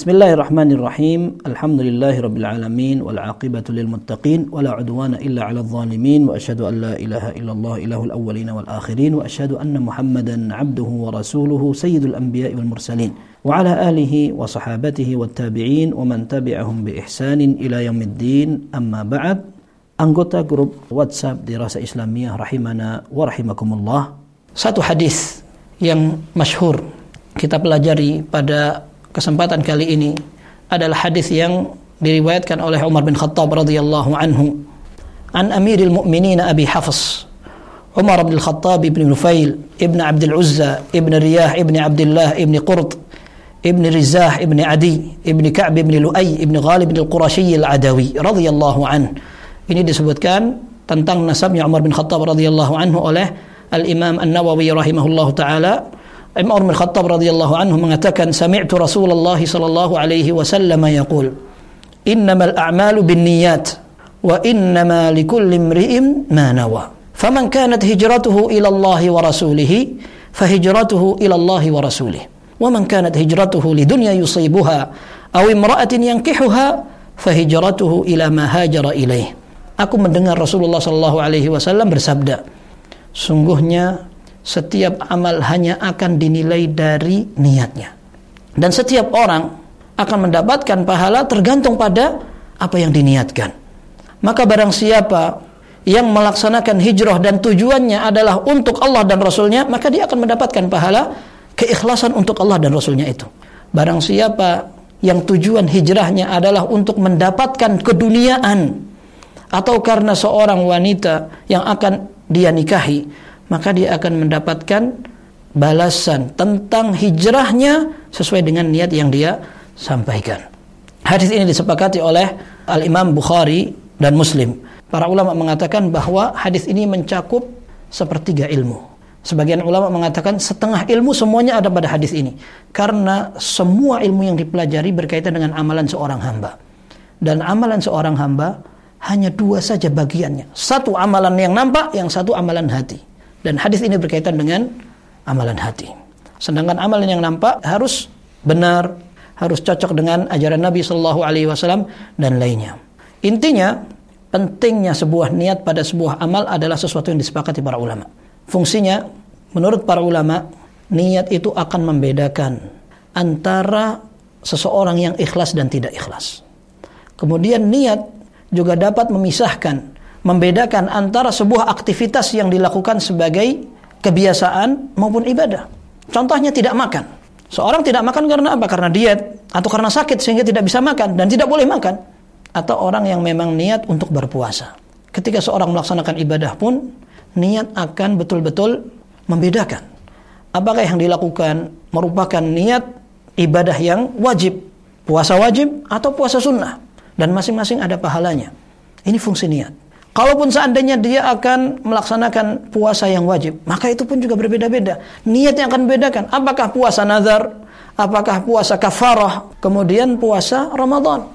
بسم الله الرحمن الرحيم الحمد لله رب العالمين والعاقبة للمتقين ولا عدوان إلا على الظالمين وأشهد أن لا إله إلا الله إله الأولين والآخرين وأشهد أن محمدا عبده ورسوله سيد الأنبياء والمرسلين وعلى آله وصحابته والتابعين ومن تبعهم بإحسان إلى يوم الدين أما بعد anggota grup WhatsApp Dirasa Islamiyah rahimana wa rahimakumullah. Satu hadis yang masyhur kita pelajari pada kesempatan kali ini adalah hadis yang diriwayatkan oleh Umar bin Khattab radhiyallahu anhu. An Amiril Mukminin Abi Hafs Umar bin Khattab ibn Nufail ibn Abdul Uzza ibn Riyah ibn Abdullah ibn Qurt ibn Rizah ibn Adi ibn Ka'b ibn Lu'ay ibn Ghalib al-Qurashi al-Adawi radhiyallahu anhu ini disebutkan tentang nasabnya Umar bin Khattab radhiyallahu anhu oleh Al-Imam An-Nawawi rahimahullahu taala Umar bin Khattab radhiyallahu anhu mengatakan sami'tu Rasulullah sallallahu alaihi wasallam yaqul innamal a'malu binniyat wa innama likulli imri'in ma nawa faman kanat hijratuhu ila Allah wa rasulih fahijratuhu ila Allah wa rasulih ومن كانت هجرته لدنيا يصيبها أو امرأة ينكحها فهجرته إلى ما هاجر إليه aku mendengar Rasulullah Shallallahu Alaihi Wasallam bersabda, sungguhnya setiap amal hanya akan dinilai dari niatnya, dan setiap orang akan mendapatkan pahala tergantung pada apa yang diniatkan. Maka barang siapa yang melaksanakan hijrah dan tujuannya adalah untuk Allah dan Rasulnya, maka dia akan mendapatkan pahala keikhlasan untuk Allah dan Rasulnya itu. Barang siapa yang tujuan hijrahnya adalah untuk mendapatkan keduniaan atau karena seorang wanita yang akan dia nikahi, maka dia akan mendapatkan balasan tentang hijrahnya sesuai dengan niat yang dia sampaikan. Hadis ini disepakati oleh Al-Imam Bukhari dan Muslim. Para ulama mengatakan bahwa hadis ini mencakup sepertiga ilmu. Sebagian ulama mengatakan setengah ilmu semuanya ada pada hadis ini. Karena semua ilmu yang dipelajari berkaitan dengan amalan seorang hamba. Dan amalan seorang hamba hanya dua saja bagiannya. Satu amalan yang nampak, yang satu amalan hati. Dan hadis ini berkaitan dengan amalan hati. Sedangkan amalan yang nampak harus benar, harus cocok dengan ajaran Nabi Shallallahu Alaihi Wasallam dan lainnya. Intinya, pentingnya sebuah niat pada sebuah amal adalah sesuatu yang disepakati para ulama. Fungsinya, menurut para ulama, niat itu akan membedakan antara seseorang yang ikhlas dan tidak ikhlas. Kemudian niat juga dapat memisahkan, membedakan antara sebuah aktivitas yang dilakukan sebagai kebiasaan maupun ibadah. Contohnya tidak makan. Seorang tidak makan karena apa? Karena diet atau karena sakit sehingga tidak bisa makan dan tidak boleh makan. Atau orang yang memang niat untuk berpuasa. Ketika seorang melaksanakan ibadah pun niat akan betul-betul membedakan. Apakah yang dilakukan merupakan niat ibadah yang wajib, puasa wajib atau puasa sunnah dan masing-masing ada pahalanya. Ini fungsi niat. Kalaupun seandainya dia akan melaksanakan puasa yang wajib, maka itu pun juga berbeda-beda. Niat yang akan membedakan. Apakah puasa nazar, apakah puasa kafarah, kemudian puasa Ramadan.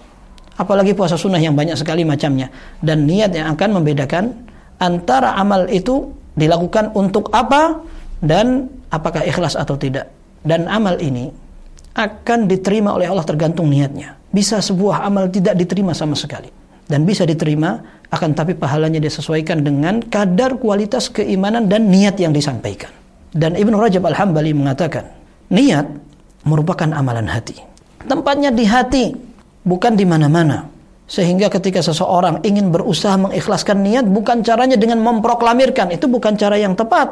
Apalagi puasa sunnah yang banyak sekali macamnya. Dan niat yang akan membedakan antara amal itu dilakukan untuk apa dan apakah ikhlas atau tidak. Dan amal ini akan diterima oleh Allah tergantung niatnya. Bisa sebuah amal tidak diterima sama sekali dan bisa diterima akan tapi pahalanya disesuaikan dengan kadar kualitas keimanan dan niat yang disampaikan. Dan Ibnu Rajab Al-Hambali mengatakan, niat merupakan amalan hati. Tempatnya di hati, bukan di mana-mana. Sehingga ketika seseorang ingin berusaha mengikhlaskan niat, bukan caranya dengan memproklamirkan, itu bukan cara yang tepat.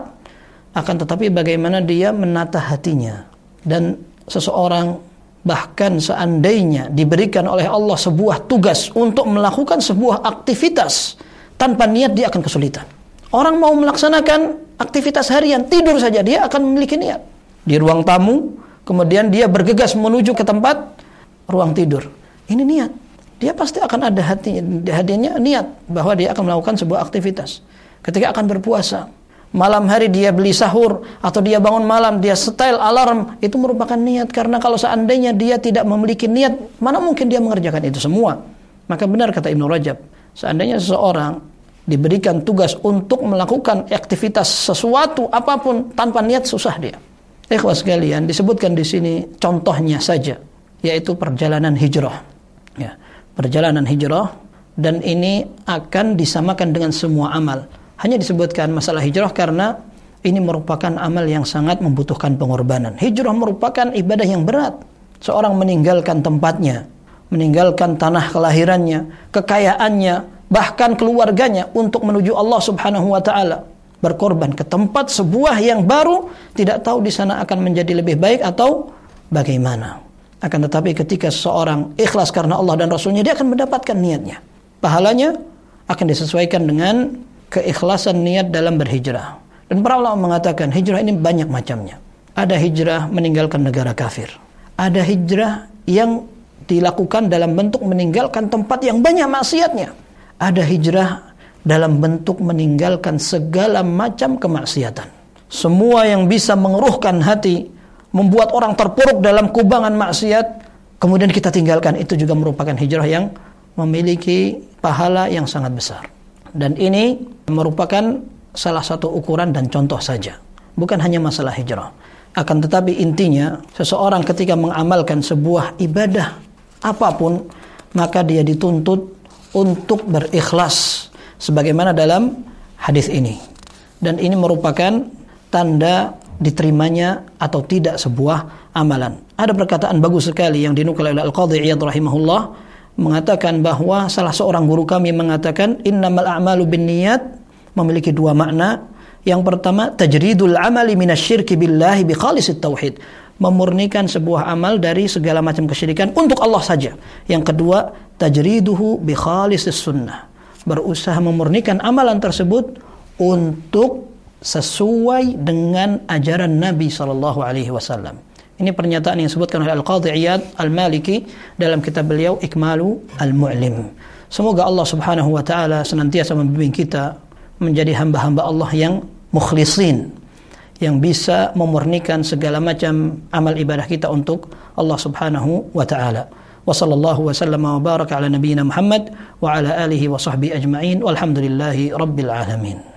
Akan tetapi bagaimana dia menata hatinya. Dan seseorang bahkan seandainya diberikan oleh Allah sebuah tugas untuk melakukan sebuah aktivitas tanpa niat dia akan kesulitan. Orang mau melaksanakan aktivitas harian tidur saja dia akan memiliki niat. Di ruang tamu kemudian dia bergegas menuju ke tempat ruang tidur. Ini niat. Dia pasti akan ada hati hadiahnya niat bahwa dia akan melakukan sebuah aktivitas. Ketika akan berpuasa, malam hari dia beli sahur atau dia bangun malam dia setel alarm itu merupakan niat karena kalau seandainya dia tidak memiliki niat mana mungkin dia mengerjakan itu semua maka benar kata Ibnu Rajab seandainya seseorang diberikan tugas untuk melakukan aktivitas sesuatu apa pun tanpa niat susah dia ikhwas sekalian disebutkan di sini contohnya saja yaitu perjalanan hijrah. Ya, perjalanan hijrah dan ini akan disamakan dengan semua amal. Hanya disebutkan masalah hijrah karena ini merupakan amal yang sangat membutuhkan pengorbanan. Hijrah merupakan ibadah yang berat. Seorang meninggalkan tempatnya, meninggalkan tanah kelahirannya, kekayaannya, bahkan keluarganya untuk menuju Allah Subhanahu wa taala. Berkorban ke tempat sebuah yang baru, tidak tahu di sana akan menjadi lebih baik atau bagaimana. Akan tetapi ketika seorang ikhlas karena Allah dan Rasulnya, dia akan mendapatkan niatnya. Pahalanya akan disesuaikan dengan keikhlasan niat dalam berhijrah. Dan para ulama mengatakan hijrah ini banyak macamnya. Ada hijrah meninggalkan negara kafir. Ada hijrah yang dilakukan dalam bentuk meninggalkan tempat yang banyak maksiatnya. Ada hijrah dalam bentuk meninggalkan segala macam kemaksiatan. Semua yang bisa mengeruhkan hati membuat orang terpuruk dalam kubangan maksiat, kemudian kita tinggalkan itu juga merupakan hijrah yang memiliki pahala yang sangat besar. Dan ini merupakan salah satu ukuran dan contoh saja. Bukan hanya masalah hijrah. Akan tetapi intinya, seseorang ketika mengamalkan sebuah ibadah apa pun, maka dia dituntut untuk berikhlas. Sebagaimana dalam hadis ini. Dan ini merupakan tanda diterimanya atau tidak sebuah amalan. Ada perkataan bagus sekali yang dinukil oleh Al-Qadhi Iyad rahimahullah mengatakan bahwa salah seorang guru kami mengatakan innamal a'malu binniyat memiliki dua makna. Yang pertama tajridul amali minasyirki billahi bi khalisit tauhid memurnikan sebuah amal dari segala macam kesyirikan untuk Allah saja. Yang kedua, tajriduhu bi khalisis sunnah. Berusaha memurnikan amalan tersebut untuk sesuai dengan ajaran Nabi sallallahu alaihi wasallam. Ini pernyataan yang disebutkan oleh Al-Qadhi Iyad Al-Maliki dalam kitab beliau Ikmalu Al-Mu'lim. Semoga Allah Subhanahu wa taala senantiasa membimbing kita menjadi hamba-hamba Allah yang mukhlisin, yang bisa memurnikan segala macam amal ibadah kita untuk Allah Subhanahu wa taala. Wa sallallahu wa sallama wa baraka ala nabiyyina Muhammad wa ala alihi wa sahbihi ajma'in walhamdulillahi rabbil alamin.